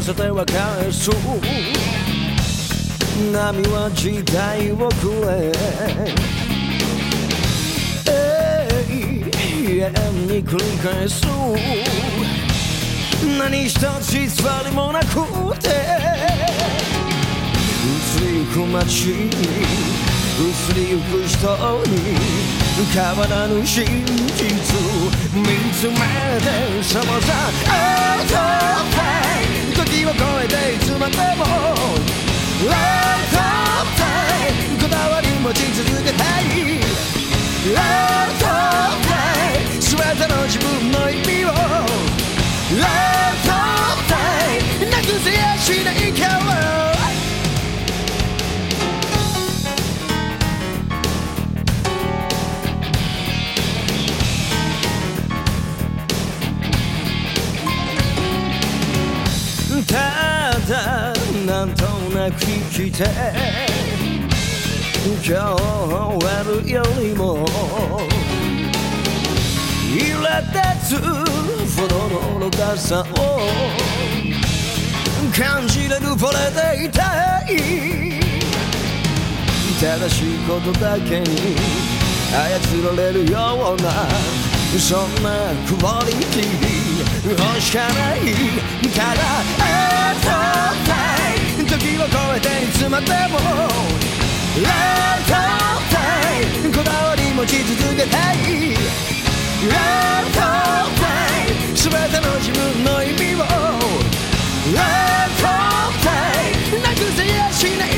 せて。は返す波は時代をくれ永遠に繰り返す何一つ偽りもなくて。移りゆく街に移りゆく人に変わらぬ真実見つめて。さあと時を超えていつまでも Love of time こだわり持ち続けたい Love of time 全ての自分の意味を Love of time なくせやしないからなく生きて今日終わるよりも。苛立つほどの愚かさを。感じれる惚れていたい。正しいことだけに操られるような。そんなクオリティ欲しかないただまでも Love time こだわり持ち続けたい Love time 全ての自分の意味を Love time なくせやしない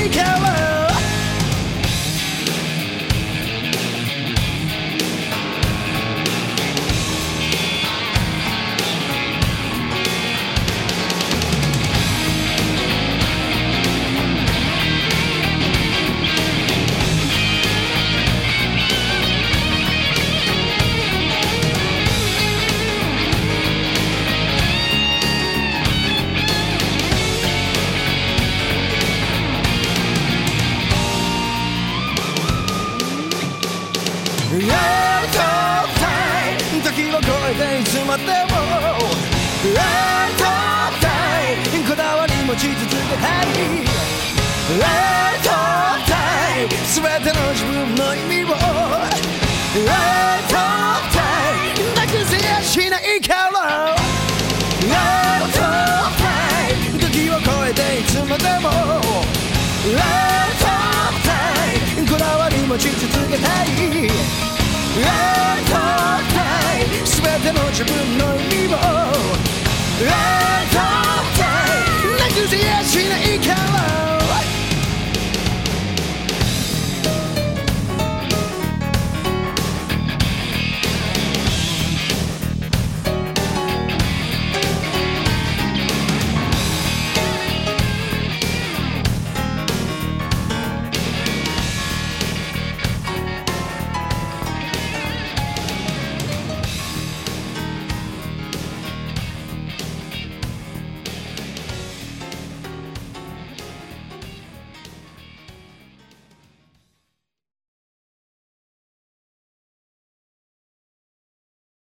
ち続けたいやっとタイ全ての自分の意味を。